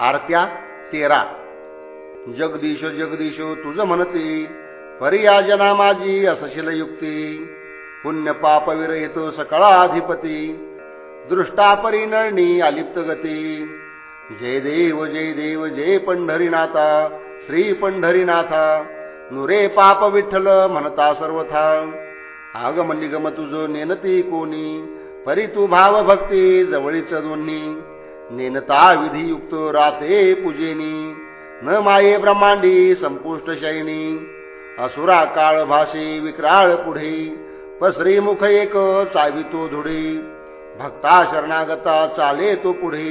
आरत्या तेरा. जगदीश जगदीश तुझ म्हणते परियाजना माझी असशील युक्ती पुण्य पाप विरहित सकळाधिपती. दृष्टा परिनळणी अलिप्त गती. जय देव जय देव जय पंढरीनाथा श्री पंढरीनाथा. नुरे पाप विठ्ठल म्हणता सर्वथा. आगम निगम तुझ नेनती कोणी परी तू भाव भक्ती जवळीच दोन्ही. नेनता विधियुक्त राते पूजेनी न माये ब्रह्मांडी संपुष्ट शैनी असुरा काळ भाषे विक्राळ पुढे पसरी मुख एक चावितो धुडे भक्ता शरणागता चाले तो पुढे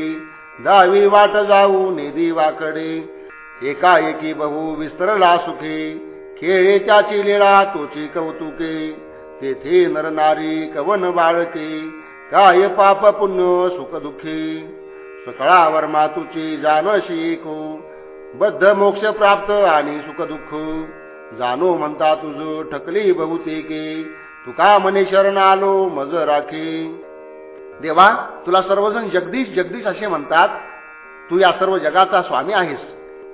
दावी वाट जाऊ नेदी वाकडे एकाएकी बहु विस्तरला सुखे खेळेच्या चिलेला तोची कौतुके तेथे नरनारी कवन बाळके काय पाप पुण्य सुख दुःखी. सकळावर मातूची जानशी को बद्ध मोक्ष प्राप्त आणि सुख दुःख. जाणो म्हणता तुझ ठकली बहुतेके. तुका मने शरण आलो मज राखे. देवा तुला सर्वजण जगदीश जगदीश असे म्हणतात. तू या सर्व जगाचा स्वामी आहेस.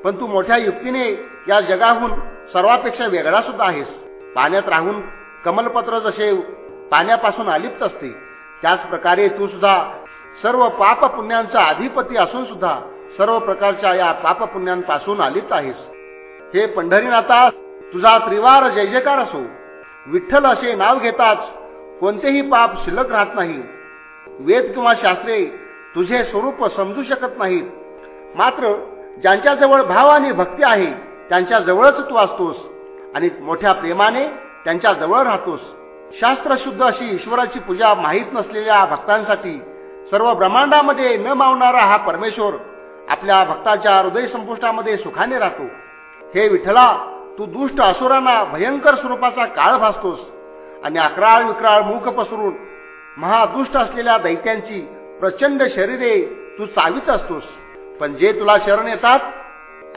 पण तू मोठ्या युक्तीने या जगाहून सर्वापेक्षा वेगळा सुद्धा आहेस. पाण्यात राहून कमलपत्र जसे पाण्यापासून अलिप्त असते त्याच प्रकारे तू सुद्धा सर्व पाप पुण्यांचा अधिपती असून सुद्धा सर्व प्रकारच्या या पाप पुण्यांपासून आलीच आहेस. हे पंढरीनाथा तुझा त्रिवार जय जयकार असो. विठ्ठल असे नाव घेताच कोणतेही पाप शिल्लक राहत नाही. वेद किंवा शास्त्रे तुझे स्वरूप समजू शकत नाहीत. मात्र ज्यांच्याजवळ भाव आणि भक्ती आहे त्यांच्या जवळच तू असतोस आणि मोठ्या प्रेमाने त्यांच्या जवळ राहतोस. शास्त्रशुद्ध अशी ईश्वराची पूजा माहीत नसलेल्या भक्तांसाठी सर्व ब्रह्मांडामध्ये न मावणारा हा परमेश्वर आपल्या भक्ताच्या हृदय संपुष्टामध्ये सुखाने राहतो. हे विठ्ठला तू दुष्ट असुरांना भयंकर स्वरूपाचा काळ भासतोस आणि अकराळ विक्राळ मुख पसरून महादुष्ट असलेल्या दैत्यांची प्रचंड शरीरे तू चावीत असतोस. पण जे तुला शरण येतात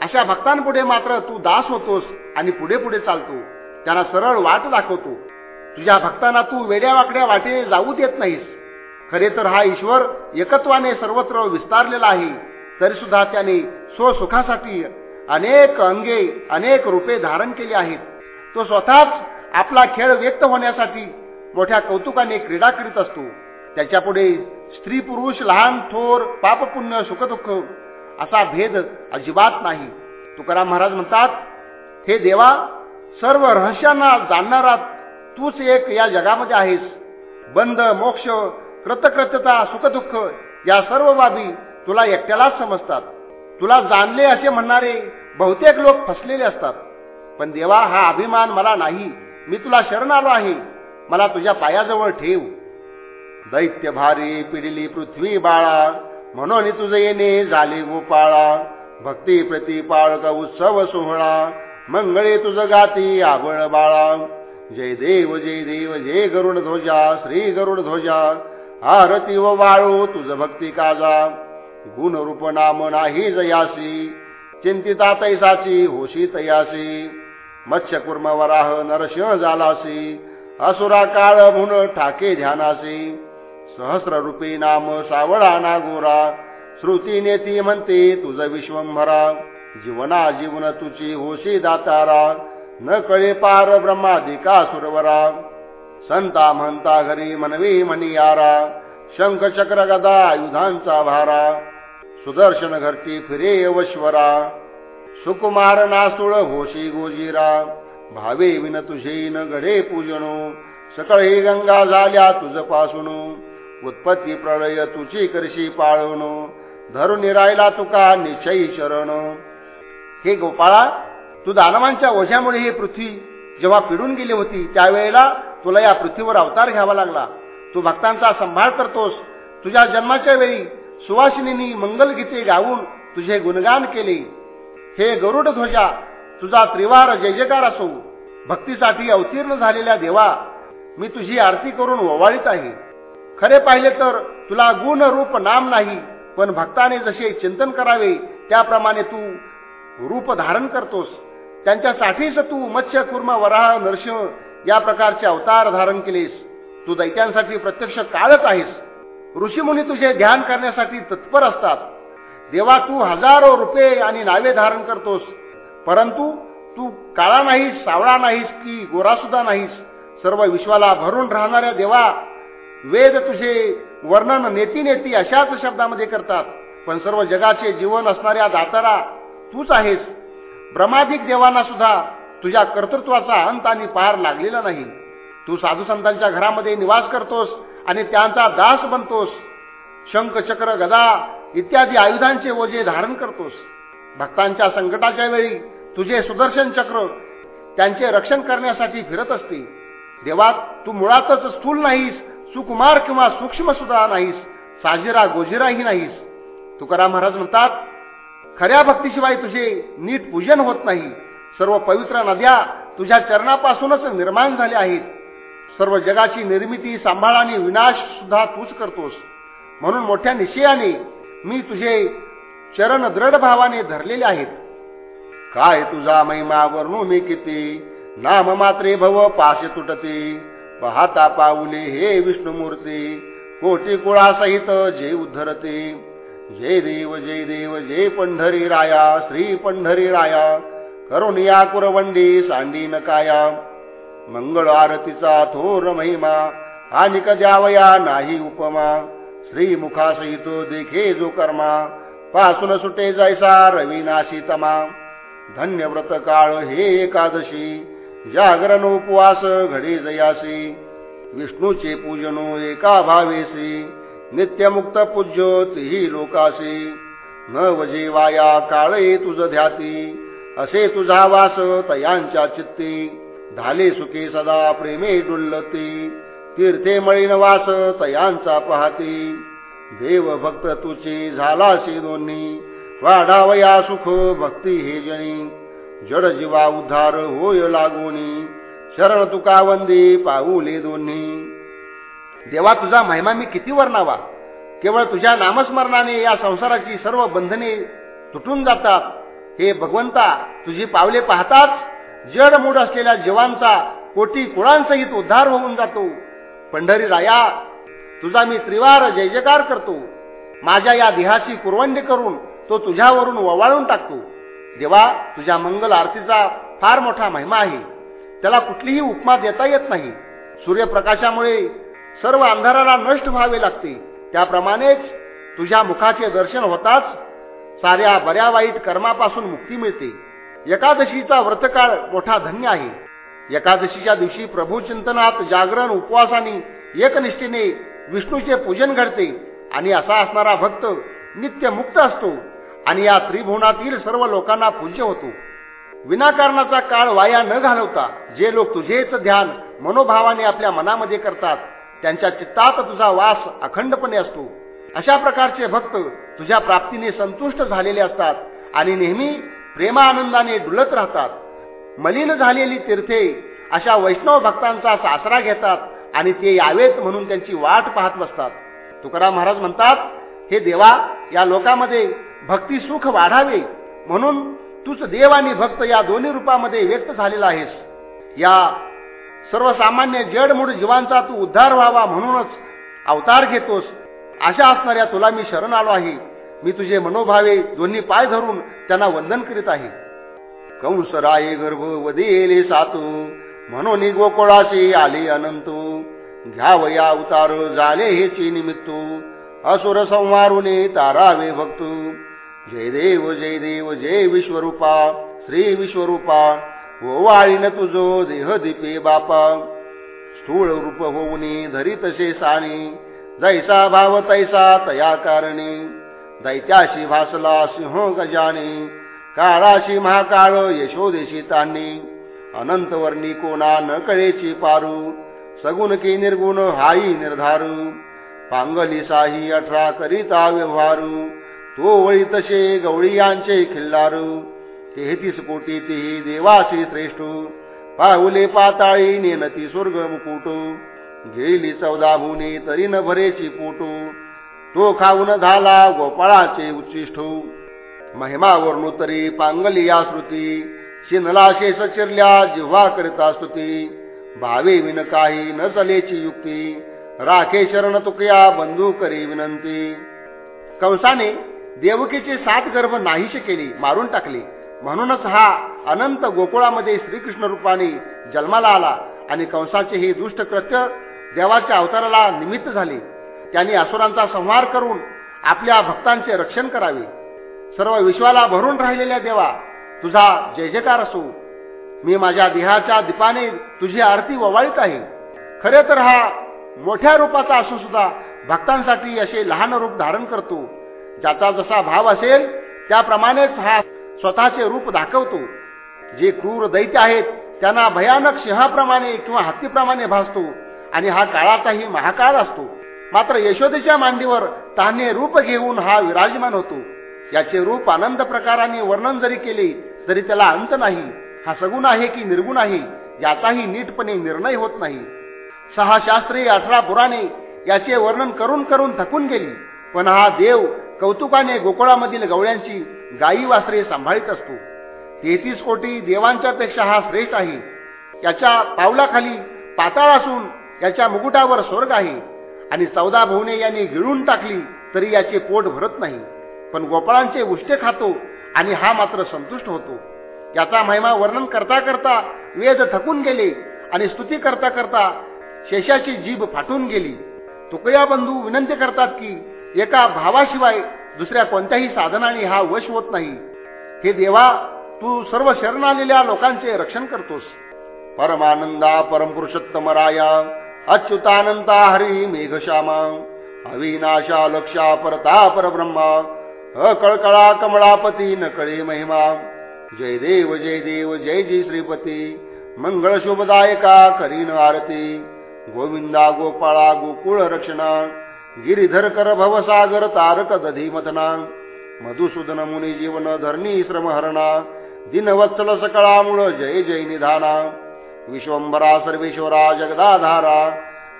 अशा भक्तांपुढे मात्र तू दास होतोस आणि पुढे पुढे चालतो. त्यांना सरळ वाट दाखवतो. तुझ्या भक्तांना तू वेड्या वाकड्या वाटे जाऊ देत नाहीस. खरे तर हा ईश्वर एकत्वाने सर्वत्र विस्तारलेला आहे तरी सुद्धा त्याने स्वसुखासाठी अनेक अंगे अनेक रूपे धारण केली आहेत. तो स्वतःच आपला खेळ व्यक्त होण्यासाठी मोठ्या कौतुकाने क्रीडा करीत असतो. त्याच्यापुढे स्त्री पुरुष लहान थोर पापपुण्य सुखदुःख असा भेद अजिबात नाही. तुकाराम महाराज म्हणतात हे देवा सर्व रहस्यांना जाणणारा तूच एक या जगामध्ये आहेस. बंद मोक्ष कृतकृतता सुखदुःख या सर्व बाबी तुला एकट्यालाच समजतात. तुला जाणले असे म्हणणारे बहुतेक लोक फसलेले असतात. पण देवा हा अभिमान मला नाही. मी तुला शरण आलो आहे. मला तुझ्या पायाजवळ ठेव. दैत्य भारी पिडिली पृथ्वी बाळा. म्हणून तुझे येणे झाले गोपाळा. भक्ती प्रति पाळक उत्सव सोहळा. मंगळे तुझ गाती आवळ बाळा. जय देव जय देव जय गरुड ध्वजा श्री गरुड ध्वजा. आरती व वाळू तुझ भक्ती काजा. गुण रूप नाम नाही जयासी चिंतिता तैसाची होशी तयासी. मत्स्य कुर्म वराह नरसिंह झालासी असुरा काळ म्हणून ठाके ध्यानासी. सहस्र रूपी नाम सावळा नागोरा श्रुती नेती म्हणते तुझ विश्वंभरा. जीवना जीवन तुझी होशी दातारा न कळे पार ब्रह्मादिका सुरवरा. संता म्हणता घरी मनवी मनियारा शंख चक्र गदा आयुधांचा भारा सुदर्शन घरती फिरे वश्वरा सुकुमार नासुळ होशी गोजीरा भावे विन तुझे न गडे पूजनो सकळी गंगा झाल्या तुझपासून उत्पत्ती प्रळय तुझी करशी पाळवण धरून राहिला तुका निश्चयी शरण. हे गोपाळा तू दानवांच्या ओझ्यामुळे ही पृथ्वी जेव्हा पिडून गेली होती त्यावेळेला तुला या पृथ्वीवर अवतार घ्यावा लागला. तू भक्तांचा संभाळ करतोस. तुझ्या जन्माच्या वेळी सुवासिनी मंगलगीते गाऊन तुझे गुणगान केले. हे गरुड ध्वजा तुझा त्रिवार जय जयकार असो. भक्तीसाठी अवतीर्ण झालेल्या देवा मी तुझी आरती करून ओवाळीत आहे. खरे पाहिले तर तुला गुण रूप नाम नाही पण भक्ताने जसे चिंतन करावे त्याप्रमाणे तू रूप धारण करतोस. त्यांच्यासाठीच तू मत्स्य कुर्म वराह नरसिंह या प्रकारचे अवतार धारण केलेस. तू दैत्यांसाठी प्रत्यक्ष काळच आहेस. ऋषीमुनी तुझे ध्यान करण्यासाठी तत्पर असतात. देवा तू हजारो रुपये आणि नावे धारण करतोस. परंतु तू काळा नाहीस सावळा नाहीस की गोरा सुद्धा नाहीस. सर्व विश्वाला भरून राहणाऱ्या देवा वेद तुझे वर्णन नेती नेती अशाच शब्दामध्ये करतात. पण सर्व जगाचे जीवन असणाऱ्या दातारा तूच आहेस. ब्रह्मादिक देवांना सुद्धा तुझ्या कर्तृत्वाचा अंत आणि पार लागलेला नाही. तू साधू संतांच्या घरामध्ये निवास करतोस आणि त्यांचा दास बनतोस. शंख चक्र गदा इत्यादी आयुधांचे ओझे धारण करतोस. भक्तांच्या संकटाच्या वेळी तुझे सुदर्शन चक्र त्यांचे रक्षण करण्यासाठी फिरत असते. देवात तू मुळातच स्थूल नाहीस सुकुमार किंवा सूक्ष्म सुद्धा नाहीस साजिरा गोजिराही नाहीस. तुकाराम महाराज म्हणतात खऱ्या भक्तीशिवाय तुझे नीट पूजन होत नाही. सर्व पवित्र नद्या तुझ्या चरणापासूनच निर्माण झाल्या आहेत. सर्व जगाची निर्मिती सांभाळ आणि विनाश सुद्धा तूच करतोस. म्हणून मोठ्या निश्चयाने मी तुझे चरण दृढ भावाने धरलेले आहेत. काय तुझा महिमा वर्णू मी किती? नाम मात्रे भव पाशे तुटते. पाहता पाऊले हे विष्णुमूर्ती. कोटी कुळासहित जे उद्धरते. जय देव जय देव जय पंढरी राया श्री पंढरी राया करुणिया कुरवंडी सांडी काया. मंगळ आरतीचा थोर महिमा आणि कद्यावया नाही उपमा. श्री मुखासहित देखे जो कर्मा पासून सुटे जायसा रविनाशी तमा. धन्य व्रत काळ हे एकादशी जागरण उपवास घडी जयासी. विष्णूचे पूजनो एका भावेसी नित्यमुक्त पूज्य तिही लोकासी. न वजे वाया काळे तुझ ध्याती असे तुझा वास तयांच्या चित्ती. धाले सुखे सदा प्रेमे डुल्लती तीर्थे मळीन वास तयांचा पाहती. देव भक्त तुची झालाशी दोन्ही. वाढावया सुख भक्ती हे जणी. जड जीवा उद्धार होय लागोनी. शरण तुका वंदी पाऊले दोन्ही. देवा तुझा महिमा मी किती वर्णावा? केवळ तुझ्या नामस्मरणाने या संसाराची सर्व बंधने तुटून जातात. हे भगवंता तुझी पावले पाहताच जड मूड असलेल्या जीवांचा कोटी कुळांसहित उद्धार होऊन जातो. पंढरी राया तुझा मी त्रिवार जय जयकार करतो. माझ्या या देहाची कुरवंडी करून तो तुझ्यावरून ववाळून टाकतो. देवा तुझ्या मंगल आरतीचा फार मोठा महिमा आहे. त्याला कुठलीही उपमा देता येत नाही. सूर्यप्रकाशामुळे सर्व अंधाराला नष्ट व्हावे लागते. त्याप्रमाणेच तुझ्या मुखाचे दर्शन होताच साऱ्या बऱ्या वाईट कर्मापासून मुक्ती मिळते. एकादशीचा व्रतकाळ मोठा धन्य आहे. एकादशीच्या दिवशी प्रभू चिंतनात जागरण उपवासाने एकनिष्ठेने विष्णूचे पूजन घडते आणि असा असणारा भक्त नित्य मुक्त असतो आणि या त्रिभुवनातील सर्व लोकांना पूज्य होतो. विनाकारणाचा काळ वाया न घालवता जे लोक तुझेच ध्यान मनोभावाने आपल्या मनामध्ये करतात त्यांच्या चित्तात तुझा वास अखंडपणे असतो. अशा प्रकारचे भक्त तुझ्या प्राप्तीने संतुष्ट झालेले असतात आणि नेहमी प्रेमानंदाने डुलत राहतात. मलिन झालेली तीर्थे अशा वैष्णव भक्तांचा सासरा घेतात आणि ते यावेत म्हणून त्यांची वाट पाहत बसतात. तुकाराम महाराज म्हणतात हे देवा या लोकांमध्ये भक्ती सुख वाढावे म्हणून तूच देव आणि भक्त या दोन्ही रूपामध्ये व्यक्त झालेला आहेस. या सर्वसामान्य जडमूड जीवांचा तू उद्धार व्हावा म्हणूनच अवतार घेतोस. अशा असणाऱ्या तुला मी शरण आलो आहे. मी तुझे मनोभावे दोन्ही पाय धरून त्यांना वंदन करीत आहे. कंस राये गर्भ वदेले सातू म्हणून गोकुळाचे आले अनंतू. घ्यावया या उतार हे ची निमित्त. असुर संवारुने तारावे भक्त. जय देव जय देव जय विश्वरूपा श्री विश्वरूपा. ओवाळीन तुझो देह दीपे बापा. स्थूळ रूप होऊनी धरी तसे साणी जैसा भाव तैसा तया कारणे। दैत्याशी भासला सिंह गजाने काळाशी महाकाळ यशोदेशी तांनी अनंत वर्णी कोणा न कळेची पारू सगुण की निर्गुण हाई निर्धारू। पांगली साही अठरा करिता व्यवहारू तो वळी तसे गवळीयांचे खिल्लारू। तेहतीस कोटी तेही देवासी श्रेष्ठ पाहुले पाताळी नेनती स्वर्ग मुकुटू। गेली चौदा भुनी तरी न भरेची पोटू. तो खाऊन झाला गोपाळाचे उच्चिष्ठ महिमावरून तरी पांगली या श्रुती शिनला शेष चिरल्या जिव्हा करिता स्तुती भावे विन काही न चलेची युक्ती. राखे शरण तुकया बंधू करी विनंती. कंसाने देवकीचे सात गर्भ नाहीशी केली मारून टाकले. म्हणूनच हा अनंत गोकुळामध्ये श्रीकृष्ण रूपाने जन्माला आला आणि कंसाचे हे दुष्ट कृत्य देवाच्या अवताराला निमित्त झाले. त्यांनी असुरांचा संहार करून आपल्या भक्तांचे रक्षण करावे. सर्व विश्वाला भरून राहिलेल्या देवा तुझा जय जयकार असो. मी माझ्या देहाच्या दीपाने तुझी आरती ववाळीत आहे. खरे तर हा मोठ्या रूपाचा असून सुद्धा भक्तांसाठी असे लहान रूप धारण करतो. ज्याचा जसा भाव असेल त्याप्रमाणेच हा स्वतःचे रूप दाखवतो. जे क्रूर दैत्य आहेत त्यांना भयानक सिंहाप्रमाणे किंवा हत्तीप्रमाणे भासतो. आणि हा काळाचाही महाकाळ असतो. मात्र यशोदेच्या मांडीवर ताने रूप घेऊन हा विराजमान होतो. याचे रूप आनंद प्रकाराने वर्णन जरी केले तरी त्याला अंत नाही. हा सगुण आहे की निर्गुण आहे याचाही नीटपणे निर्णय होत नाही. सहा शास्त्रे अठरा पुराणे याचे वर्णन करून करून थकून गेली. पण हा देव कौतुकाने गोकुळामधील गवळ्यांची गायी वासरे सांभाळीत असतो. तेहतीस कोटी देवांच्या पेक्षा हा श्रेष्ठ आहे. याच्या पावलाखाली पाताळ असून याच्या मुकुटावर स्वर्ग आहे. आणि चौदा भुवने यांनी गिळून टाकली तरी याचे पोट भरत नाही. पण गोपाळांचे उष्टे खातो आणि हा मात्र संतुष्ट होतो. याचा महिमा वर्णन करता करता वेद थकून गेले आणि स्तुती करता करता शेषाची जीभ फाटून गेली. तुकया बंधू विनंती करतात की एका भावाशिवाय दुसऱ्या कोणत्याही साधनाने हा वश होत नाही. हे देवा तू सर्व शरण आलेल्या लोकांचे रक्षण करतोस. परमानंदा परमपुरुषोत्तम राया अच्युतानंता हरी मेघश्यामा अविनाशा लक्षा परता परब्रह्मा अकळकळा कमळापती नकळे महिमा जय देव जय देव जय जी श्रीपती मंगळ शुभदायका करीन आरती गोविंदा गोपाळा गोकुळ रक्षणा गिरिधर कर भवसागर तारक दधी मथना मधुसूदन मुनी जीवन धरणी श्रमहरणा दिनवत्सल सकळामुळ जय जय निधाना विश्वंभरा सर्वेश्वरा जगदाधारा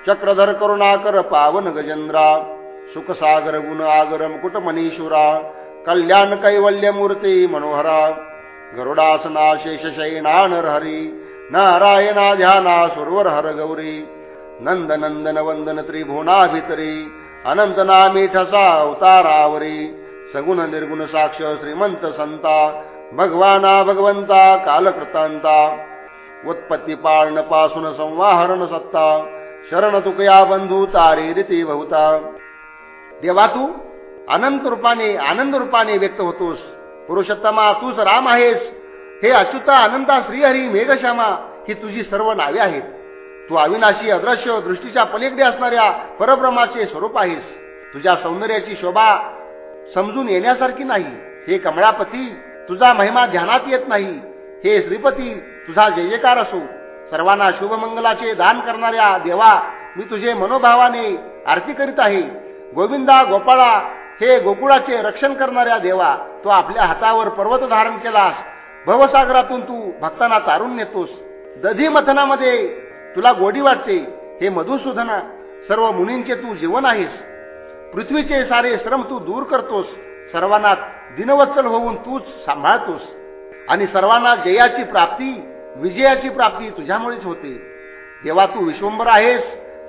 चक्रधर करुणाकर पावन गजेंद्रा सुखसागर गुण आगर मुकुट कल्याण कैवल्य मूर्ती मनोहरा गरुडासना शेषशयना नरहरी नारायणा ध्याना सुरवर हर गौरी नंद नंदन वंदन त्रिभुवनाभितरी अनंत नामी ठसा अवतारावरी सगुण निर्गुण साक्ष श्रीमंत संता भगवाना भगवंता कालकृतांता उत्पत्ती पाळणपासून संवाहरण सत्ता शरण तुकया बंधू तारी रीती बहुता देवा तू अनंत रूपाने आनंद रूपाने व्यक्त होतोस. पुरुषोत्तमा तूच राम आहेस. हे अच्युता अनंता श्रीहरी मेघश्यामा ही तुझी सर्व नावे आहेत. तू अविनाशी अदृश्य दृष्टीच्या पलीकडे असणाऱ्या परब्रह्माचे स्वरूप आहेस. तुझ्या सौंदर्याची शोभा समजून येण्यासारखी नाही. हे कमळापती तुझा महिमा ध्यानात येत नाही. हे श्रीपती तुझा जयकार असो. सर्वांना शुभमंगलाचे दान करणाऱ्या देवा मी तुझे मनोभावाने आरती करीत आहे. गोविंदा गोपाळा हे गोकुळाचे रक्षण करणाऱ्या देवा तो आपल्या हातावर पर्वत धारण केलास. भवसागरातून तू भक्तांना तारून नेतोस दधी मथनामध्ये तुला गोडी वाटते. हे मधुसूदना सर्व मुनींचे तू जीवन आहेस. पृथ्वीचे सारे श्रम तू दूर करतोस. सर्वांना दिनवत्सल होऊन तूच सांभाळतोस. आणि सर्वांना जयाची प्राप्ती विजयाची प्राप्ती तुझ्यामुळेच होते. देवा तू विश्वंभर आहेस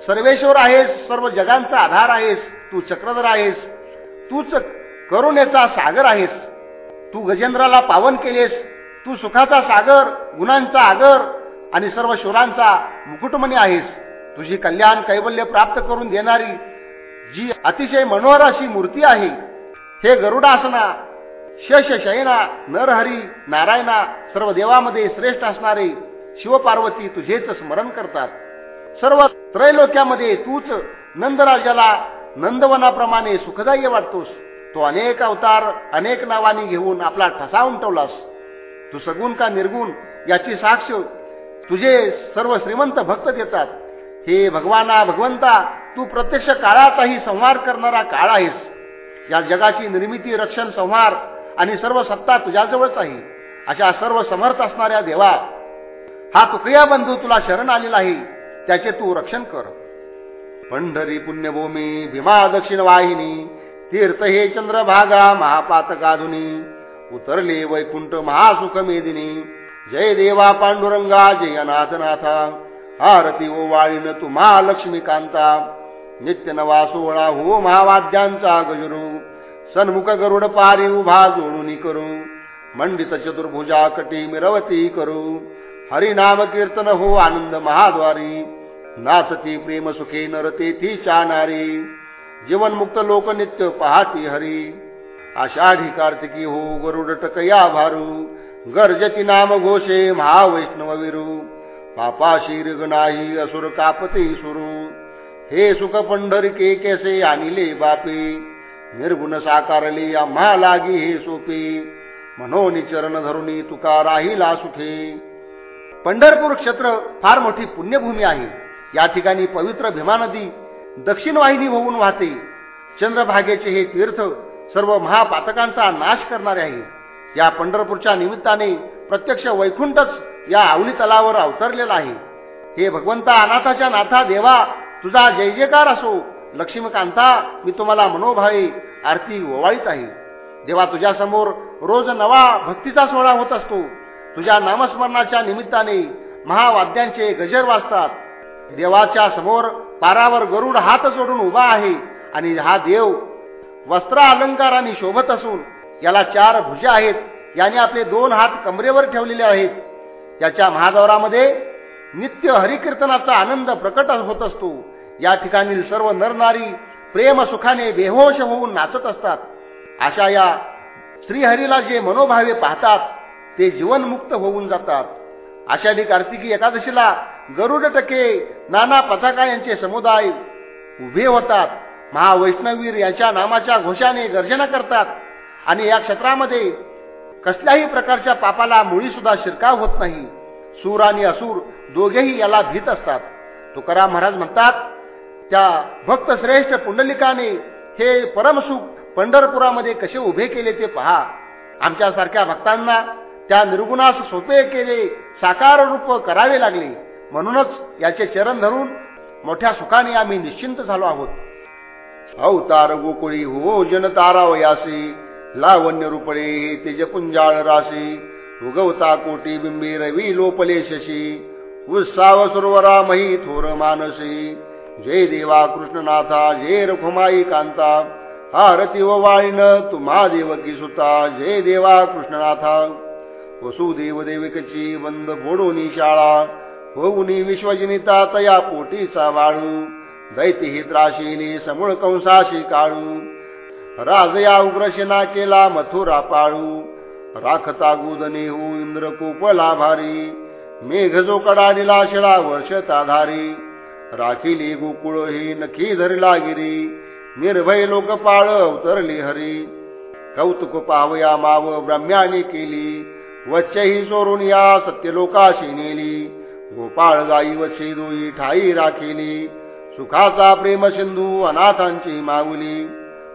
सर्वेश्वर आहेस सर्व जगांचा आधार आहेस तू चक्रधर आहेस तूच करुणेचा सागर आहेस. तू गजेंद्राला पावन केलेस तू सुखाचा सागर गुणांचा आगर आणि सर्व शोरांचा मुकुटमणी आहेस. तुझी कल्याण कैवल्य प्राप्त करून देणारी जी अतिशय मनोहर अशी मूर्ती आहे हे गरुडासना शश शयना नरहरी नारायणा सर्व देवामध्ये श्रेष्ठ असणारे शिवपार्वती तुझेच स्मरण करतात. सर्व त्रैलोक्यामध्ये तूच नंदराजाला नंदवनाप्रमाणे सुखदायी वाटतोस. तो अनेक अवतार अनेक नावानी घेऊन आपला ठसा उमटवलास. तू सगुण का निर्गुण याची साक्ष तुझे सर्व श्रीमंत भक्त देतात. हे भगवाना भगवंता तू प्रत्यक्ष काळाचाही संहार करणारा काळ आहेस. या जगाची निर्मिती रक्षण संहार आणि सर्व सत्ता तुझ्याजवळच आहे. अशा सर्व समर्थ असणाऱ्या देवा हा तुकड्या बंधू तुला शरण आलेला आहे त्याचे तू रक्षण कर. पंढरी पुण्यभूमी भीमा दक्षिण वाहिनी तीर्थ हे चंद्रभागा महापातकाधुनी उतरले वैकुंठ महासुख मेदिनी जय देवा पांडुरंगा जय अनाथनाथा आरती ओ वाळीन तू महालक्ष्मीकांता नित्य नवा सोहळा हो महावाद्यांचा गजरू. सन्मुख गरुड पारी उभा जोडून करू. मंडित चतुर्भुजा कटी मिरवती करू. हरिनाम कीर्तन हो आनंद महाद्वारी. नाचती प्रेम सुखे नर चानारी. जीवनमुक्त लोक नित्य पाहती हरी. आषाढी कार्तिकी हो गरुड टकया भारू. गर्जती नाम घोषे महावैष्णव विरू. पापाशी नाही असुर कापती सुरू. हे सुख पंढरके केसे आणले बापे. निर्गुण साकारली आम्हा लागी हे सोपे. मनोनी चरण धरुणी तुका राहिला सुखे. पंढरपूर क्षेत्र फार मोठी पुण्यभूमी आहे. या ठिकाणी पवित्र भीमा नदी दक्षिण वाहिनी होऊन वाहते. चंद्रभागेचे हे तीर्थ सर्व महापातकांचा नाश करणारे आहे. या पंढरपूरच्या निमित्ताने प्रत्यक्ष वैकुंठच या आवली तलावर अवतरलेला आहे. हे भगवंता अनाथाच्या नाथा देवा तुझा जय जयकार असो. लक्ष्मीकांता मी तुम्हाला मनोभावी आरती ओवाळीत आहे. देवा तुझ्यासमोर रोज नवा भक्तीचा सोहळा होत असतो. तुझ्या नामस्मरणाच्या निमित्ताने महावाद्यांचे गजर वाजतात. देवाच्या समोर पारावर गरुड हात जोडून उभा आहे आणि हा देव वस्त्र अलंकाराने शोभत असून याला चार भुजा आहेत. याने आपले दोन हात कमरेवर ठेवलेले आहेत. त्याच्या महादौरामध्ये नित्य हरिकीर्तनाचा आनंद प्रकट होत असतो. या ठिकाणी सर्व नरनारी प्रेम सुखाने बेहोश होऊन नाचत असतात. अशा या श्रीहरीला जे मनोभावे पाहतात ते जीवनमुक्त होऊन जातात. आषाढी कार्तिकी एकादशीला गरुड टके नाना पथाका यांचे समुदाय उभे होतात. महावैष्णवीर यांच्या नामाच्या घोषाने गर्जना करतात आणि या क्षेत्रामध्ये कसल्याही प्रकारच्या पापाला मुळी सुद्धा शिरकाव होत नाही. सूर आणि असुर दोघेही याला भीत असतात. तुकाराम महाराज म्हणतात त्या भक्त श्रेष्ठ पुंडलिकाने हे परमसुख पंढरपुरामध्ये कसे उभे केले ते पहा. आमच्यासारख्या भक्तांना त्या निर्गुणास सोपे केले साकार रूप करावे लागले. म्हणूनच याचे चरण धरून मोठ्या सुखाने आम्ही निश्चिंत झालो आहोत. अवतार गोकुळी हो जनतारावयासी लावण्य रूपळे तेज पुंजाळ राशी. उगवता कोटी बिंबी रवी लोपले शशी. उत्साव सुरवरा मही थोर मानसी. जय देवा कृष्णनाथा जय रखुमाई कांता हारती व वाळीन तुम्हा देवकी सुता जय देवा कृष्णनाथा. वसुदेव देविकची बंद फोडून शाळा होऊनी विश्वजनिता तया पोटीचा वाळू दैत्य ही त्राशीने समूळ कंसाशी काळू. राजया उग्रशना केला मथुरा पाळू राखता गुदने हो इंद्र कोपला भारी मेघ जो कडाडीला शिळा वर्षताधारी राखिली गोकुळ ही नखी धरला गिरी निर्भय लोक पाळ उतरली हरी. कौतुक पावया माव ब्रह्म्याने केली. वच्चही चोरून या सत्यलोकाशी नेली. गोपाळ गाई वच्छे दोई ठाई राखिली. सुखाचा प्रेम सिंधू अनाथांची माऊली.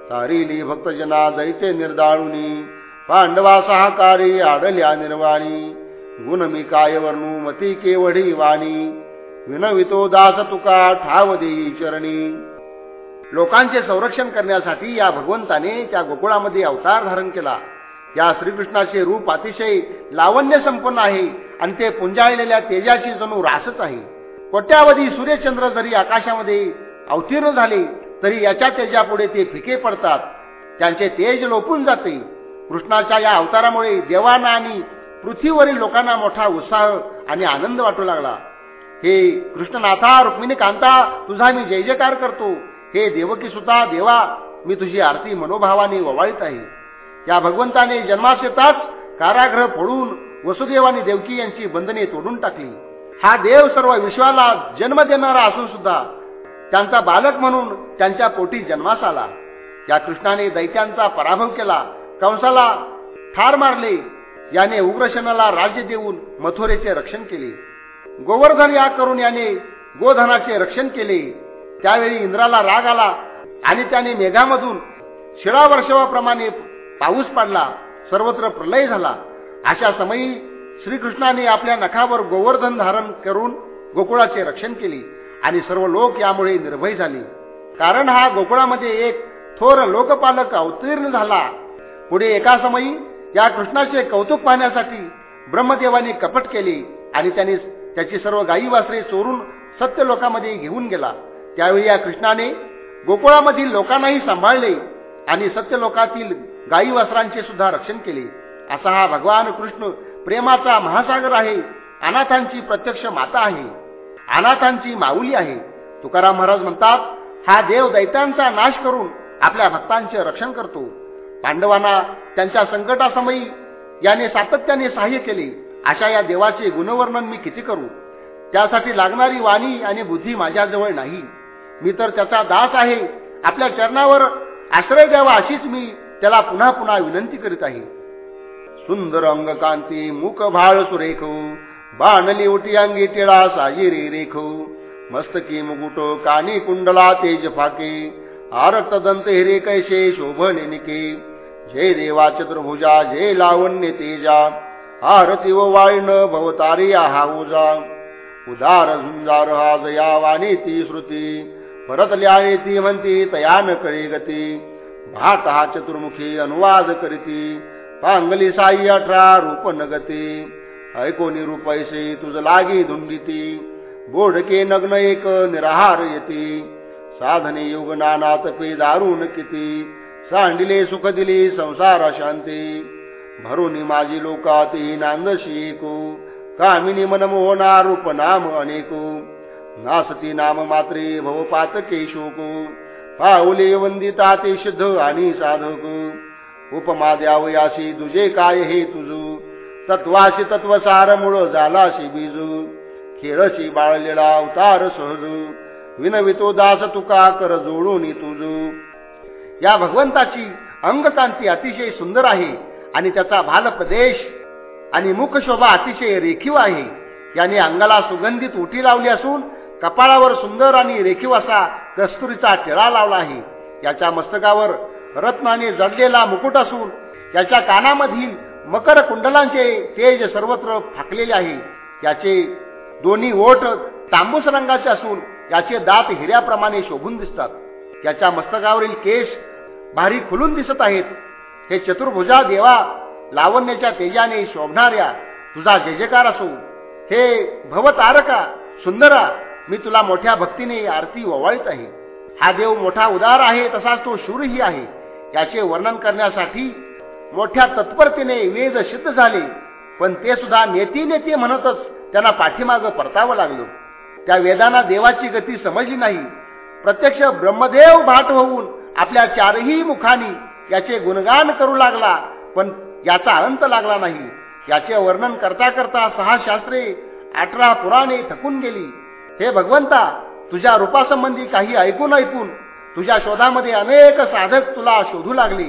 सारिली भक्तजना दैते निर्दाळुनी. पांडवा सहाकारी आडल्या निर्वाणी. गुणमी काय वर्णू मती केवढी वाणी. विनवितो दास तुका ठाव देई चरणी. लोकांचे संरक्षण करण्यासाठी या भगवंताने त्या गोकुळामध्ये अवतार धारण केला. या श्रीकृष्णाचे रूप अतिशय लावण्य संपन्न आहे आणि ते पुंजाळलेल्या तेजाची जणू रासच आहे. कोट्यावधी सूर्यचंद्र जरी आकाशामध्ये अवतीर्ण झाले तरी याच्या तेजापुढे ते फिके पडतात. त्यांचे तेज लोपून जाते. कृष्णाच्या या अवतारामुळे देवांना आणि पृथ्वीवरील लोकांना मोठा उत्साह आणि आनंद वाटू लागला. हे कृष्णनाथा रुक्मिणी कांता तुझा मी जय जयकार करतो. हे देवकी सुद्धा देवा मी तुझी आरती मनोभावाने ववाळीत आहे. या भगवंताने जन्माशेताच कारागृह फोडून आणि देवकी यांची बंधने तोडून टाकली. हा देव सर्व विश्वाला जन्म देणारा असून सुद्धा त्यांचा बालक म्हणून त्यांच्या पोटी जन्मास आला. या कृष्णाने दैत्यांचा पराभव केला. कंसाला ठार मारले. याने उग्रशनाला राज्य देऊन मथुरेचे रक्षण केले. गोवर्धन या करून याने गोधनाचे रक्षण केले. त्यावेळी इंद्राला राग आला आणि त्याने मेघामधून शिळा पाऊस पडला. सर्वत्र प्रलय झाला. अशा समयी श्रीकृष्णाने आपल्या नखावर गोवर्धन धारण करून गोकुळाचे रक्षण केले आणि सर्व लोक यामुळे निर्भय झाले. कारण हा गोकुळामध्ये एक थोर लोकपालक अवतीर्ण झाला. पुढे एका समयी या कृष्णाचे कौतुक पाहण्यासाठी ब्रह्मदेवाने कपट केले आणि त्यांनी त्याची सर्व गायी वासरे चोरून सत्य लोकांमध्ये घेऊन गेला. त्यावेळी या कृष्णाने गोकुळामधील लोकांनाही सांभाळले आणि सत्यलोकातील गायी वासरांचे सुद्धा रक्षण केले. असा हा भगवान कृष्ण प्रेमाचा महासागर आहे अनाथांची प्रत्यक्ष माता आहे अनाथांची माऊली आहे. तुकाराम महाराज म्हणतात हा देव दैत्यांचा नाश करून आपल्या भक्तांचे रक्षण करतो. पांडवांना त्यांच्या संकटासमयी याने सातत्याने सहाय्य केले. अशा या देवाचे गुणवर्णन मी किती करू? त्यासाठी लागणारी वाणी आणि बुद्धी माझ्याजवळ नाही. मी तर त्याचा दास आहे. आपल्या चरणावर आश्रय द्यावा अशीच मी त्याला पुन्हा पुन्हा विनंती करीत आहे. सुंदर अंगकांती मुख भाळ सुरेख बाणली उटी अंगी टिळा साजिरी रेख. मस्तकी मुकुट कानी कुंडला तेज फाके. आरक्त दंत हिरे कैसे शोभने निके. जय देवा चतुर्भुजा जय लावण्य तेजा. आरती व वाईन भवतारी हा ओजा उदार झुंजार हा जया वाणी ती श्रुती. परतल्या ती म्हणती तयान करी गती. भात हा चतुर्मुखी अनुवाद करीती. पांगली साई अठरा रूप नगती. ऐकोनी रुपैसे तुझ लागी धुंडिती. बोडके नग्न एक निराहार येती. साधने युग नानात पे दारुण किती. सांडिले सुख दिली संसार शांती. भरून माझी लोकाती नांदशी ऐकू कामिनी मनमोहना रूप नाम अनेकू. नासती नाम मात्रे भव पातके शोक. पाऊले वंदिता ते शुद्ध आणि साधक. उपमा द्यावयाशी तुझे काय हे तुझू. तत्वाशी तत्वसार मुळ झालाशी बीजू. खेळशी बाळलेला अवतार सहजू. विनवितो दास तुका कर जोडून तुझू. या भगवंताची अंगकांती अतिशय सुंदर आहे. आणि त्याचा भाल प्रदेश आणि मुखशोभा अतिशय रेखीव आहे. याने अंगाला सुगंधित उठी लावली असून कपाळावर सुंदर आणि रेखीव असा कस्तुरीचा टिळा लावला आहे. याच्या मस्तकावर रत्नाने जडलेला मुकुट असून याच्या कानामधील मकर कुंडलांचे तेज सर्वत्र फाकलेले आहे. याचे दोन्ही ओठ तांबूस रंगाचे असून याचे दात हिऱ्याप्रमाणे शोभून दिसतात. याच्या मस्तकावरील केश भारी खुलून दिसत आहेत. हे चतुर्भुजा देवा लावण्याच्या तेजाने शोभणाऱ्या तुझा जय जयकार असो हे भवतारका सुंदरा मी तुला मोठ्या भक्तीने आरती ओवाळीत आहे. हा देव मोठा उदार आहे तसाच तो शूरही आहे. याचे वर्णन करण्यासाठी मोठ्या तत्परतेने वेद सिद्ध झाले. पण ते सुद्धा नेती नेते म्हणतच त्यांना पाठीमाग परतावं लागलं. त्या वेदांना देवाची गती समजली नाही. प्रत्यक्ष ब्रह्मदेव भाट होऊन आपल्या चारही मुखानी याचे गुणगान करू लागला पण याचा अंत लागला नाही. याचे वर्णन करता करता सहा शास्त्रे अठरा पुराणे थकून गेली. हे भगवंता तुझ्या रूपासंबंधी काही ऐकून ऐकून तुझ्या शोधामध्ये अनेक साधक तुला शोधू लागले.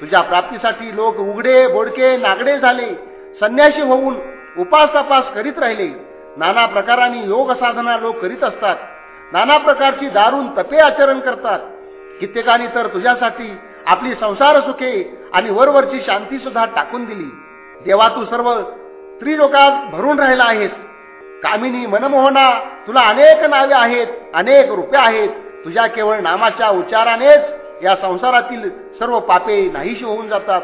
तुझ्या प्राप्तीसाठी लोक उघडे बोडके नागडे झाले. संन्याशी होऊन उपास तपास करीत राहिले. नाना प्रकाराने योग साधना लोक करीत असतात. नाना प्रकारची दारून तपे आचरण करतात. कित्येकानी तर तुझ्यासाठी आपली संसार सुखे आणि वरवरची शांती सुद्धा टाकून दिली. देवा तू सर्व त्रिलोकात भरून राहिला आहेस. कामिनी मनमोहना तुला अनेक नावे आहेत अनेक रूपे आहेत. तुझ्या केवळ नामाच्या उच्चारानेच या संसारातील सर्व पापे नाहीशी होऊन जातात.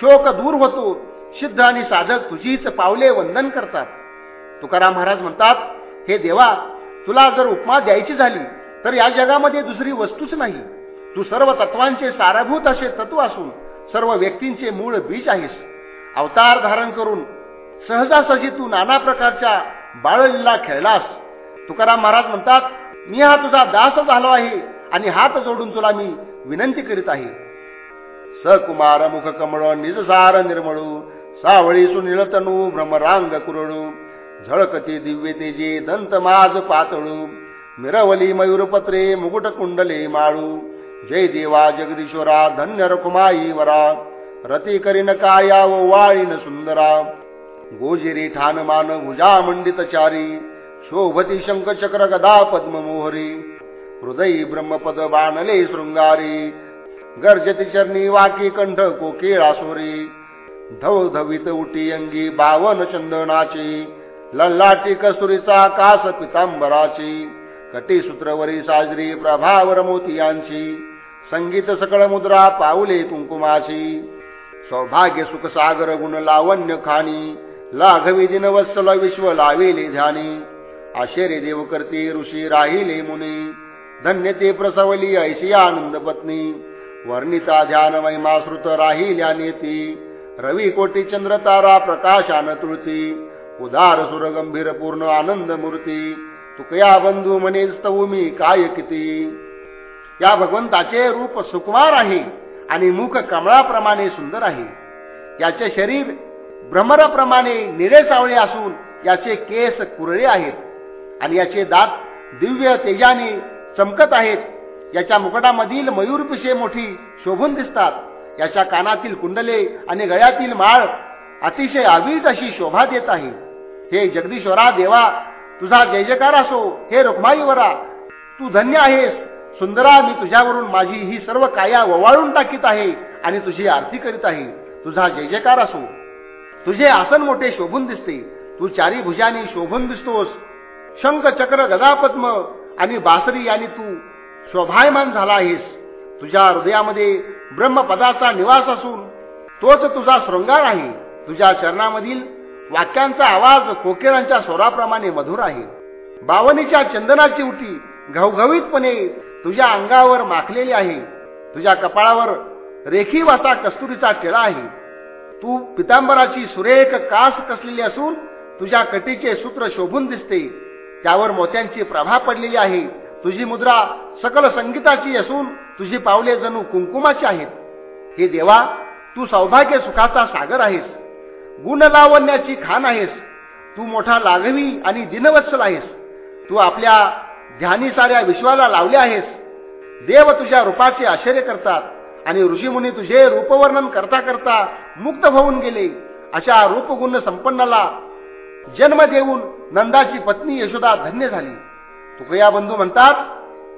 शोक दूर होतो. सिद्ध आणि साधक तुझीच पावले वंदन करतात. तुकाराम महाराज म्हणतात हे देवा तुला जर उपमा द्यायची झाली तर या जगामध्ये दुसरी वस्तूच नाही. तू सर्व तत्वांचे साराभूत असे तत्व असून सर्व व्यक्तींचे मूळ बीज आहेस. अवतार धारण करून सहजासहजी तू नाना प्रकारच्या बाळलीला खेळलास. तुकाराम महाराज म्हणतात मी हा तुझा दास झालो आहे आणि हात जोडून तुला मी विनंती करीत आहे. सकुमार मुख कमळ निजसार निर्मळू सावळी सुनिळतनू भ्रमरांग कुरळू झळकती दिव्य तेजे दंत माज पातळू मिरवली मयूरपत्रे मुकुट कुंडले माळू जय देवा जगदीश्वरा धन्य रकुमाई वरा. रती करीन काया व वाळीन सुंदरा. गोजिरी ठाण मान भुजा मंडित चारी. शोभती शंख चक्र गदा पद्म मोहरी. हृदयी ब्रह्मपद बाणले शृंगारी. गर्जती चरणी वाकी कंठ कोकिळा सोरी. धव धवित उटी अंगी बावन चंदनाची. लल्लाटी कसुरीचा कास पितांबराची. कटी सूत्रवरी साजरी प्रभावर मोतियांची. संगीत सकळ मुद्रा पाऊले कुंकुमाशी. सौभाग्य सुख सागर गुण लावण्य खाणी. लाघवी दिनवत्सल विश्व लावेले ध्यानी. आशेरे देव करते ऋषी राहिले मुनी. धन्य ते प्रसवली ऐशी आनंद पत्नी. वर्णिता ध्यान महिमाश्रुत राहिल्या नेती. रवी कोटी चंद्र तारा प्रकाशान तुळती. उदार सुर गंभीर पूर्ण आनंद मूर्ती. तुकया बंधू म्हणे स्तवमी काय किती? या भगवंताचे रूप सुकुमार आहे आणि मुख कमळाप्रमाणे सुंदर आहे. याचे शरीर भ्रमराप्रमाणे निळे सावळे असून याचे केस कुरळे आहेत आणि याचे दात दिव्य तेजाने चमकत आहेत. याच्या मुकटामधील मयूरपिशे मोठी शोभून दिसतात. याच्या कानातील कुंडले आणि गळ्यातील माळ अतिशय अवीट अशी शोभा देत आहे. हे जगदीश्वरा देवा तुझा जय जयकार असो हे रुक्माईवरा तू धन्य आहेस. सुंदरा मी तुझ्यावरून माझी ही सर्व काया ववाळून टाकीत आहे आणि तुझी आरती करीत आहे. तुझा जय जयकार असो. तुझे आसन मोठे शोभून दिसते. तू चारी भुजाने शोभून दिसतोस. शंख चक्र गदापद्म आणि बासरी आणि तू शोभायमान झाला आहेस. तुझ्या हृदयामध्ये ब्रह्मपदाचा निवास असून तोच तुझा शृंगार आहे. तुझ्या चरणामधील वाक्यांचा आवाज कोकेरांच्या स्वराप्रमाणे मधुर आहे. बावनीच्या चंदनाची उटी घवघवीतपणे तुझ्या अंगावर माखलेली आहे. तुझ्या कपाळावर रेखी वासा कस्तुरीचा टिळा आहे. तू पितांबराची सुरेख कास कसलेली असून तुझ्या कटीचे सूत्र शोभून दिसते. त्यावर मोत्यांची प्रभा पडलेली आहे. तुझी मुद्रा सकल संगीताची असून तुझी पावले जणू कुंकुमाची आहेत. हे देवा तू सौभाग्य सुखाचा सागर आहेस. गुण लावण्याची खान आहेस. तू मोठा लाघवी आणि दिनवत्सल आहेस. तू आपल्या ध्यानी साऱ्या विश्वाला लावले आहेस. देव तुझ्या रूपाचे आश्चर्य करतात आणि ऋषीमुनी तुझे रूपवर्णन करता करता मुक्त होऊन गेले. अशा रूपगुण संपन्नाला जन्म देऊन नंदाची पत्नी यशोदा धन्य झाली. तुकया बंधू म्हणतात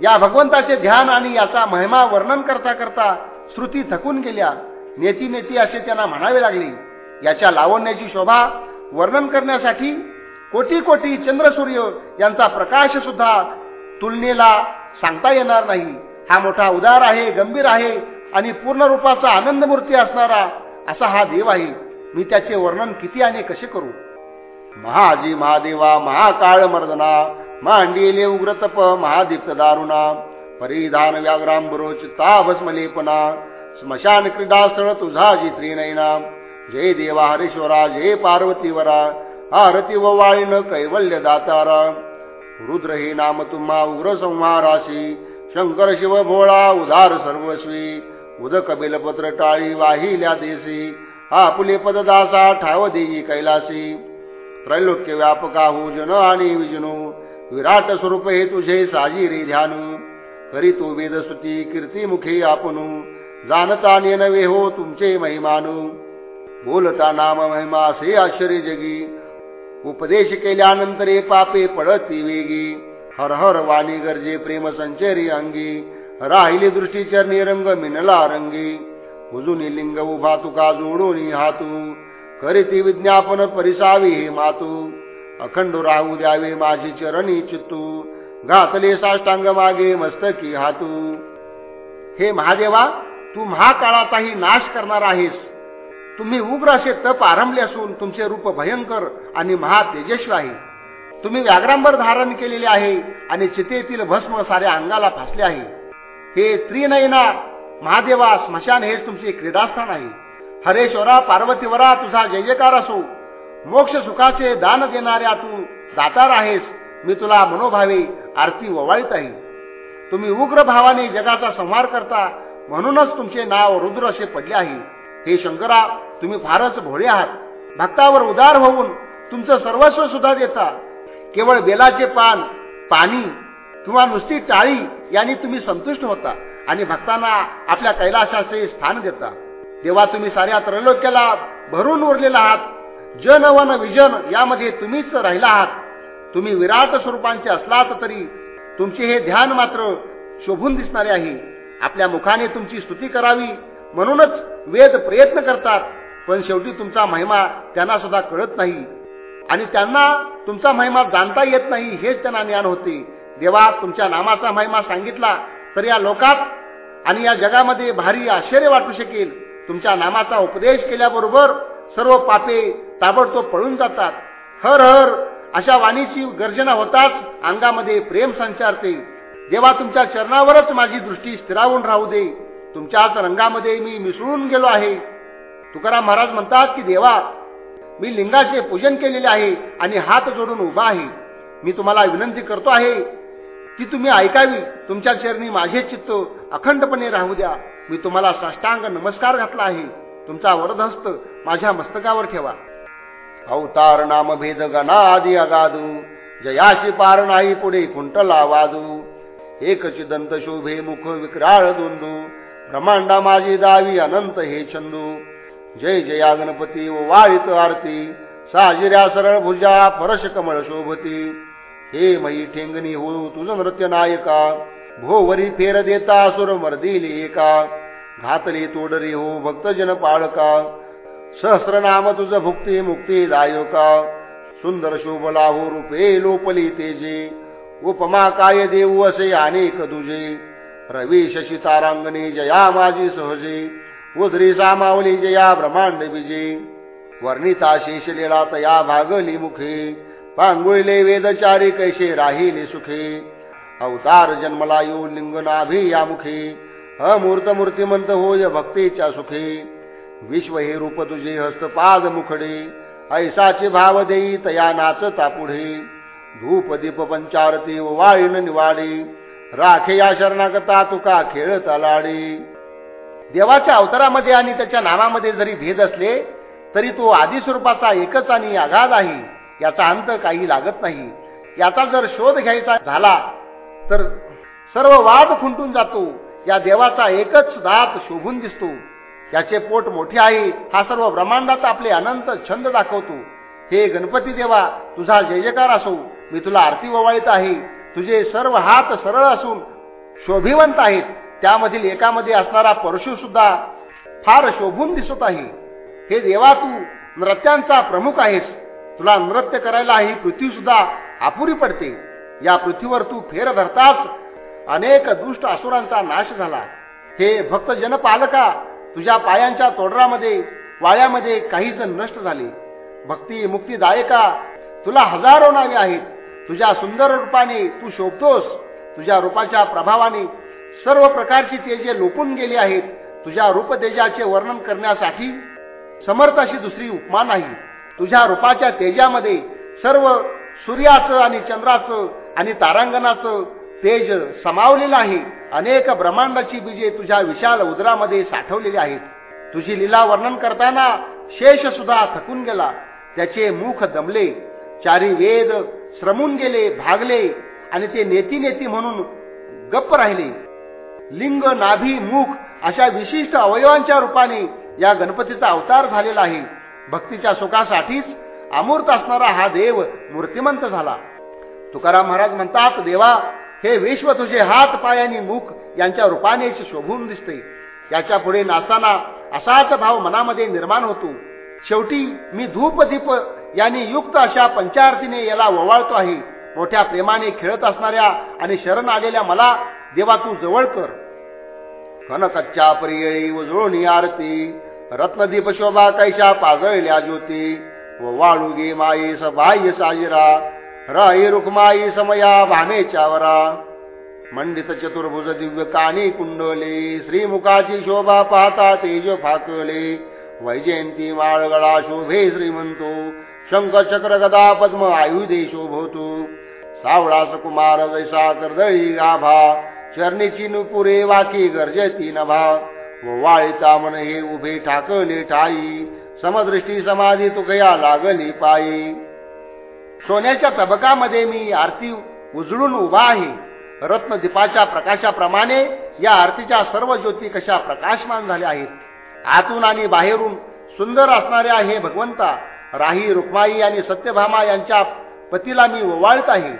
या भगवंताचे ध्यान आणि याचा महिमा वर्णन करता करता श्रुती थकून गेल्या. नेती नेती असे त्यांना म्हणावे लागले. याच्या लावण्याची शोभा वर्णन करण्यासाठी कोटी कोटी चंद्रसूर्य यांचा प्रकाश सुद्धा तुलनेला सांगता येणार नाही. हा मोठा उदार आहे गंभीर आहे आणि पूर्ण रूपाचा आनंद मूर्ती असणारा असा हा देव आहे. मी त्याचे वर्णन किती आणि कसे करू? महाजी महादेवा महाकाळ मर्दना मांडिले उग्रतप महादीप्त दारुणा परिधान व्याघ्रांबरो चित्ता भस्मलेपना स्मशान क्रीडा स्थळ तुझा जी त्रिनयना जय देवा हरेश्वरा जय पार्वतीवरा आरती व वाळीन कैवल्य दातारा रुद्र हे नाम तुम्हा उग्र संहाराशी शंकर शिव भोळा उदार सर्वस्वी उदक बेलपत्र टाळी वाहिल्या देसी आपुले पददासा ठाव देई कैलासी. त्रैलोक्य व्यापका हो जन आणि विजनू विराट स्वरूप हे तुझे साजी रे ध्यानू. करी तो वेदस्तुती कीर्ती मुखे आपणू जाणता नेनवे हो तुमचे महिमानू. बोलता नाम महिमा असे आश्चर्य जगी उपदेश केल्यानंतर पापे पडती वेगी. हर हर वाणी गरजे प्रेम संचरी अंगी. राहिली दृष्टी निरंग रंग मिनला रंगी. उजुनी लिंग उभा तुका जोडून हातू. करीती विज्ञापन परिसावी हे मातू. अखंड राहू द्यावे माझी चरणी चित्तू. घातले साष्टांग मागे मस्तकी हातू. हे महादेवा तू महाकाळाचाही नाश करणार आहेस. तुम्ही उग्र असे तप आरंभले असून तुमचे रूप भयंकर आणि महातेजस्वी आहे. तुम्ही व्याघ्रांबर धारण केलेले आहे आणि चितेतील भस्म साऱ्या अंगाला फासले आहे. हे त्रिनयना महादेवा स्मशान हेच तुमचे क्रीडास्थान आहे. हरेश्वरा पार्वतीवरा तुझा जय जयकार असो. मोक्ष सुखाचे दान देणाऱ्या तू दातार आहेस. मी तुला मनोभावे आरती ववाळीत आहे. तुम्ही उग्र भावाने जगाचा संहार करता म्हणूनच तुमचे नाव रुद्र असे पडले आहे. हे शंकरा तुम्ही फारच भोळे आहात. भक्तावर उदार होऊन तुमचं सर्वस्व सुद्धा देता. केवळ बेलाचे पान पाणी किंवा नुसती टाळी यांनी तुम्ही संतुष्ट होता आणि भक्तांना आपल्या कैलाशाचे स्थान देता. तेव्हा तुम्ही साऱ्या त्रैलोक्याला भरून उरलेला आहात. जन वन विजन यामध्ये तुम्हीच राहिला आहात. तुम्ही विराट स्वरूपांचे असलात तरी तुमचे हे ध्यान मात्र शोभून दिसणारे आहे. आपल्या मुखाने तुमची स्तुती करावी म्हणूनच वेद प्रयत्न करतात. पण शेवटी तुमचा महिमा त्यांना सुद्धा कळत नाही. आणि त्यांना तुमचा महिमा जाणता येत नाही हेच त्यांना ज्ञान होते. देवा तुमच्या नामाचा महिमा सांगितला तर या लोकात आणि या जगामध्ये भारी आश्चर्य वाटू शकेल. तुमच्या नामाचा उपदेश केल्याबरोबर सर्व पापे ताबडतोब पळून जातात. हर हर अशा वाणीची गर्जना होताच अंगामध्ये प्रेम संचारते. देवा तुमच्या चरणावरच माझी दृष्टी स्थिरावून राहू दे. तुमच्याच रंगामध्ये मी मिसळून गेलो आहे. तुकाराम महाराज म्हणतात की देवा मी लिंगाचे पूजन केलेले आहे आणि हात जोडून उभा आहे. मी तुम्हाला विनंती करतो आहे की तुम्ही ऐकावी. तुमच्या चरणी माझे चित्त अखंडपणे राहू द्या. मी तुम्हाला साष्टांग नमस्कार घातला आहे. तुमचा वरदहस्त माझ्या मस्तकावर ठेवा. अवतार नाम भेद गणादी अगादू जयाशी पार नाही पुढे कुंटला वादू एक चिदंत शोभे मुख विक्राळ दोंदू. ब्रह्मांडा माझी दावी अनंत हे छंदू जय जया गणपती व आरती. साजिऱ्या सरळ भुजा परश कमळ शोभती. हे मयी ठेंगणी हो तुझ नृत्य नायका. भोवरी फेर देता सुर मर्दिली एका. घातली तोडरी हो भक्तजन पाळका. सहस्रनाम तुझ भुक्ती मुक्ती दायका. सुंदर शोभला हो रूपे लोपली तेजे. उपमा काय देऊ असे अनेक तुझे. रवी शशी तारांगणी जया माझी सहजे. उदरी सामावली जया ब्रह्मांड विजे वर्णिता शेषलेला तया भागली मुखी. पांगुळले वेदचारी कैसे राहिले सुखी. अवतार जन्मला येऊ लिंगनाभी या मुखी. अमूर्त मूर्तिमंत होय भक्तीच्या सुखी. विश्व हे रूप तुझे हस्तपाद मुखडे. ऐसाचे भाव देई तया नाचता पुढे. धूप दीप पंचारती वाळीन निवाडी. राखे या शरणागता तुका खेळत लाडी. देवाच्या अवतारामध्ये आणि त्याच्या नामामध्ये जरी भेद असले तरी तो आदी स्वरूपाचा एकच आणि आघाध आहे याचा अंत काही लागत नाही. याचा जर शोध घ्यायचा झाला तर सर्व वाद खुंटून जातो. या देवाचा एकच दात शोभून दिसतो. याचे पोट मोठे आहे हा सर्व ब्रह्मांडात आपले अनंत छंद दाखवतो. हे गणपती देवा तुझा जय जयकार असो. मी तुला आरती ओवाळीत आहे. तुझे सर्व हात सरळ असून शोभिवंत आहेत. त्यामधील एकामध्ये असणारा परशु सुद्धा फार शोभून दिसत आहे. हे देवा तू नृत्यांचा प्रमुख आहेस. तुला नृत्य करायला ही पृथ्वी सुद्धा अपुरी पडते. या पृथ्वीवर तू फेर धरताच अनेक दुष्ट असुरांचा नाश झाला. हे भक्त जनपालका तुझ्या पायांच्या तोडरामध्ये वाळ्यामध्ये काही जण नष्ट झाले. भक्ती मुक्तीदायका तुला हजारो नावे आहेत. तुझ्या सुंदर रूपाने तू शोभतोस. तुझ्या रूपाच्या प्रभावाने सर्व प्रकारची तेजे लोपून गेली आहेत तुझ्या रूपतेजाचे वर्णन करण्यासाठी समर्थ अशी दुसरी उपमा नाही. तुझ्या रूपाच्या तेजामध्ये सर्व सूर्याचं आणि चंद्राचं आणि तारांगणाचं तेज समावलेलं आहे. अनेक ब्रह्मांडाची बीजे तुझ्या विशाल उदरामध्ये साठवलेली आहेत. तुझी लीला वर्णन करताना शेष सुद्धा थकून गेला. त्याचे मुख दमले. चारी वेद श्रमून गेले भागले आणि ते नेती नेती म्हणून गप्प राहिले. लिंग नाभी मुख अशा विशिष्ट अवयवांच्या रूपाने या गणपतीचा अवतार झालेला आहे. भक्तीच्या सुखासाठीच अमूर्त असणारा हा देव मूर्तिमंत झाला. तुकाराम महाराज म्हणतात देवा हे विश्व तुझे हात पाय आणि मुख यांच्या रूपाने शोभून दिसते. याच्यापुढे नाचताना असाच भाव मनामध्ये निर्माण होतो. शेवटी मी धूप दीप यांनी युक्त अशा पंचार्थीने याला ओवाळतो आहे. मोठ्या प्रेमाने खेळत असणाऱ्या आणि शरण आलेल्या मला देवा तू जवळ कर. कनकच्च्या परियळी उजळून आरती रत्नदीप शोभा कैशा पाजळल्या ज्योती व वाळू माई सबाह्य साजिरा राई रुक्माई समया भामेच्या वरा. मंडित चतुर्भुज दिव्य कानी कुंडले श्रीमुखाची शोभा पाहता तेज फाकले. वैजयंती माळगळा शोभे श्रीमंतो शंख चक्र गदा पद्म आयुधे शोभतो. सावळा कुमार जैसा कर्दळी गाभा चरणीची नुपुरे वाकी गरजेती नभाव व वाळीचा मन हे उभे ठाकले ठाई. समदृष्टी समाधी तुकया लागली पायी. सोन्याच्या तबकामध्ये मी आरती उजळून उभा आहे. रत्नदीपाच्या प्रकाशाप्रमाणे या आरतीच्या सर्व ज्योती कशा प्रकाशमान झाल्या आहेत? आतून आणि बाहेरून सुंदर असणाऱ्या हे भगवंता राही रुक्माई आणि सत्यभामा यांच्या पतीला मी ओवाळत आहे.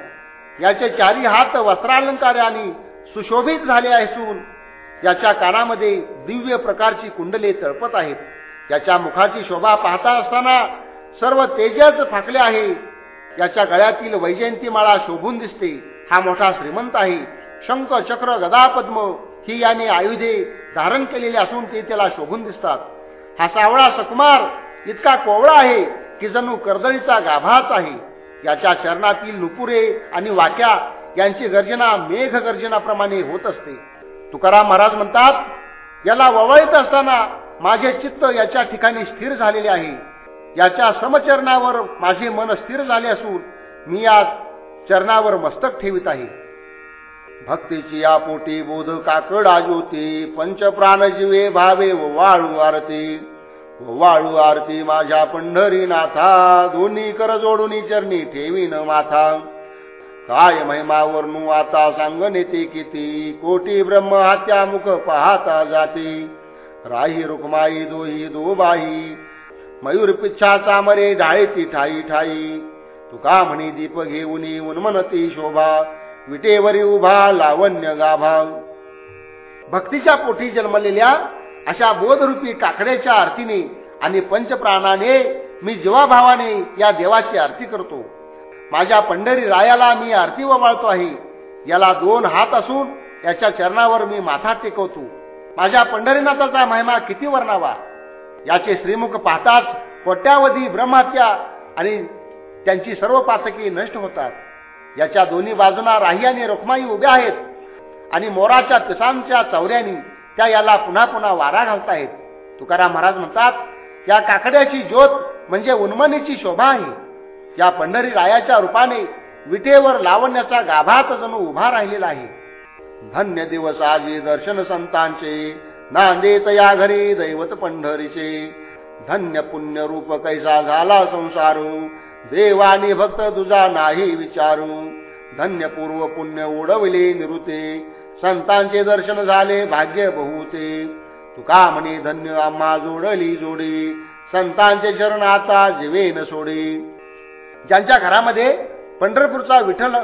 याचे चारी हात वस्त्रालंकाराने सुशोभित झाले असून याच्या कानामध्ये दिव्य प्रकारची कुंडले तळपत आहेत. याच्या मुखाची शोभा पाहता असताना सर्व तेजच फाकले आहे. याच्या गळ्यातील वैजयंती माळा शोभून दिसते. हा मोठा श्रीमंत आहे. शंख चक्र गदा पद्म ही याने आयुधे धारण केलेली असून ते त्याला शोभून दिसतात. हा सावळा सकुमार इतका कोवळा आहे की जणू कर्दळीचा गाभाच आहे. याच्या चरणातील नुपुरे आणि वाक्या यांची गर्जना मेघ गर्जनाप्रमाणे होत असते. तुकाराम महाराज म्हणतात याला ववळीत असताना माझे चित्त याच्या ठिकाणी स्थिर झालेले आहे. याच्या समचरणावर माझे मन स्थिर झाले असून मी या चरणावर मस्तक ठेवित आहे. भक्तीची या पोटी बोध काकड आजोती पंचप्राण जीवे भावे वाळू आरती. वाळू आरती माझ्या पंढरी नाथा दोन्ही कर जोडून चरणी ठेवीन माथा. काय महिमा आता सांगणे ते किती? कोटी ब्रह्म हात्या मुख पाहता जाते. राही रुक्माई दोही दो बाई मयूर पिच्छाचा मरे ढाळीती ठाई ठाई. तुका म्हणी दीप घेऊन उन्मनती शोभा. विटेवरी उभा लावण्य गाभा. भक्तीच्या पोटी जन्मलेल्या अशा बोधरूपी टाकड्याच्या आरतीने आणि पंचप्राणाने मी जीवाभावाने या देवाची आरती करतो. माझ्या पंढरी रायाला मी आरती ववाळतो आहे. याला दोन हात असून याच्या चरणावर मी माथा टेकवतो. माझ्या पंढरीनाथाचा महिमा किती वर्णावा. याचे श्रीमुख पाहताच कोट्यावधी ब्रह्मात्या आणि त्यांची सर्व पातकी नष्ट होतात. याच्या दोन्ही बाजूला राही आणि रोखमाई उभ्या आहेत. आणि मोराच्या पिसांच्या चौऱ्यानी त्या याला पुन्हा पुन्हा वारा घालतायत तुकाराम महाराज म्हणतात या काकड्याची ज्योत म्हणजे उन्मनीची शोभा आहे. या पंढरी रायाच्या रूपाने विटेवर लावण्याचा गाभात जणू उभा राहिलेला आहे. धन्य दिवस आजी दर्शन संतांचे नांदेत या घरी दैवत पंढरीचे. धन्य पुण्य रूप कैसा झाला संसारू देवानी भक्त तुझा नाही विचारू. धन्य पूर्व पुण्य ओढविले निरुते संतांचे दर्शन झाले भाग्य बहुते. तुका म्हणे धन्य आम्हा जोडली जोडी संतांचे चरण आता जीवेन सोडी. ज्यांच्या घरामध्ये पंढरपूरचा विठ्ठल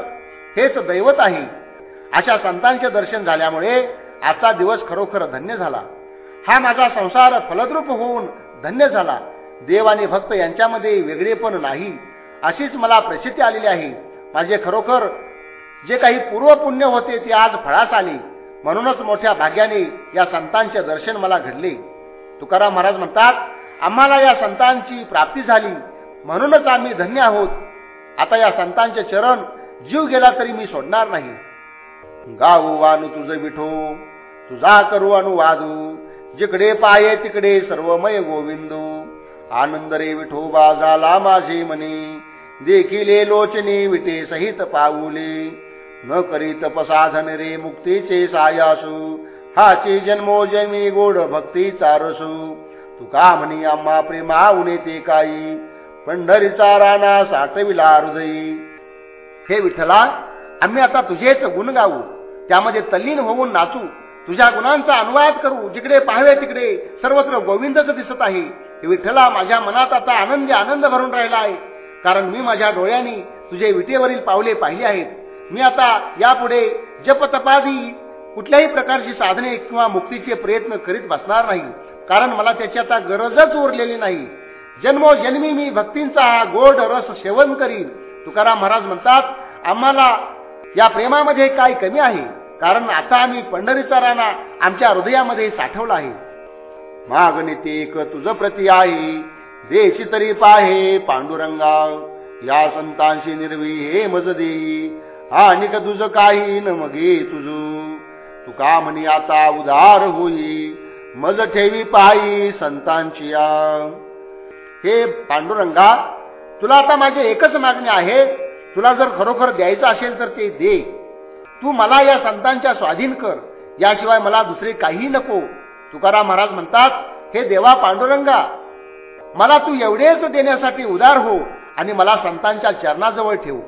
हेच दैवत आहे अशा संतांचे दर्शन झाल्यामुळे आजचा दिवस खरोखर धन्य झाला. हा माझा संसार फलद्रूप होऊन धन्य झाला. देव आणि भक्त यांच्यामध्ये वेगळेपण नाही अशीच मला प्रसिद्धी आलेली आहे. माझे खरोखर जे काही पूर्वपुण्य होते ते आज फळास आले. म्हणूनच मोठ्या भाग्याने या संतांचे दर्शन मला घडले. तुकाराम महाराज म्हणतात आम्हाला या संतांची प्राप्ती झाली. म्हणूनच आम्ही धन्य आहोत. आता या संतांचे चरण जीव गेला तरी मी सोडणार नाही. गाऊ वानू तुझं विठो तुझा करू अनुवादू. जिकडे पाये तिकडे सर्वमय गोविंदू. आनंद रे विठो झाला माझे मने. देखिले लोचने विटे सहित पाऊले. न करी तपसाधन रे मुक्तीचे सायासू. हाची जन्मोजन्मी गोड भक्ती चारसू तुका म्हणी आम्हा प्रेमा उणे ते काही. पंढरीचा राणा साठविला हृदयी. हे विठ्ठला आम्ही आता तुझेच गुण गाऊ. त्यामध्ये तल्लीन होऊन नाचू. तुझ्या गुणांचा अनुवाद करू. जिकडे पाहावे तिकडे सर्वत्र गोविंदच दिसत आहे. हे विठ्ठला माझ्या मनात आता आनंदी आनंद भरून राहिला आहे कारण मी माझ्या डोळ्यांनी तुझे विटेवरील पावले पाहिले आहेत. मी आता यापुढे जपतपादी. कुठल्याही प्रकारची साधने किंवा मुक्तीचे प्रयत्न करीत बसणार नाही. कारण मला त्याची आता गरजच उरलेली नाही. जन्मोजन्मी मी भक्तींचा हा गोड रस सेवन करीन. तुकाराम महाराज म्हणतात आम्हाला या प्रेमामध्ये काय कमी आहे? कारण आता आम्ही पंढरीचा राणा आमच्या हृदयामध्ये साठवला आहे. मागणी ते एक तुझ प्रती आहे देशी तरी पाहे पांडुरंगा या संतांशी निर्वी हे मज देई आणि का तुझ काही न मगे तुझ. तुका म्हणी आता उदार होई मज ठेवी पायी संतांची या. हे पांडुरंगा तुला आता माझी एकच मागणी आहे. तुला जर खरोखर द्यायचं असेल तर ते दे. तू मला या संतांच्या स्वाधीन कर. याशिवाय मला दुसरे काही नको. तुकाराम महाराज म्हणतात हे देवा पांडुरंगा मला तू एवढेच देण्यासाठी उदार हो आणि मला संतांच्या चरणाजवळ ठेवू.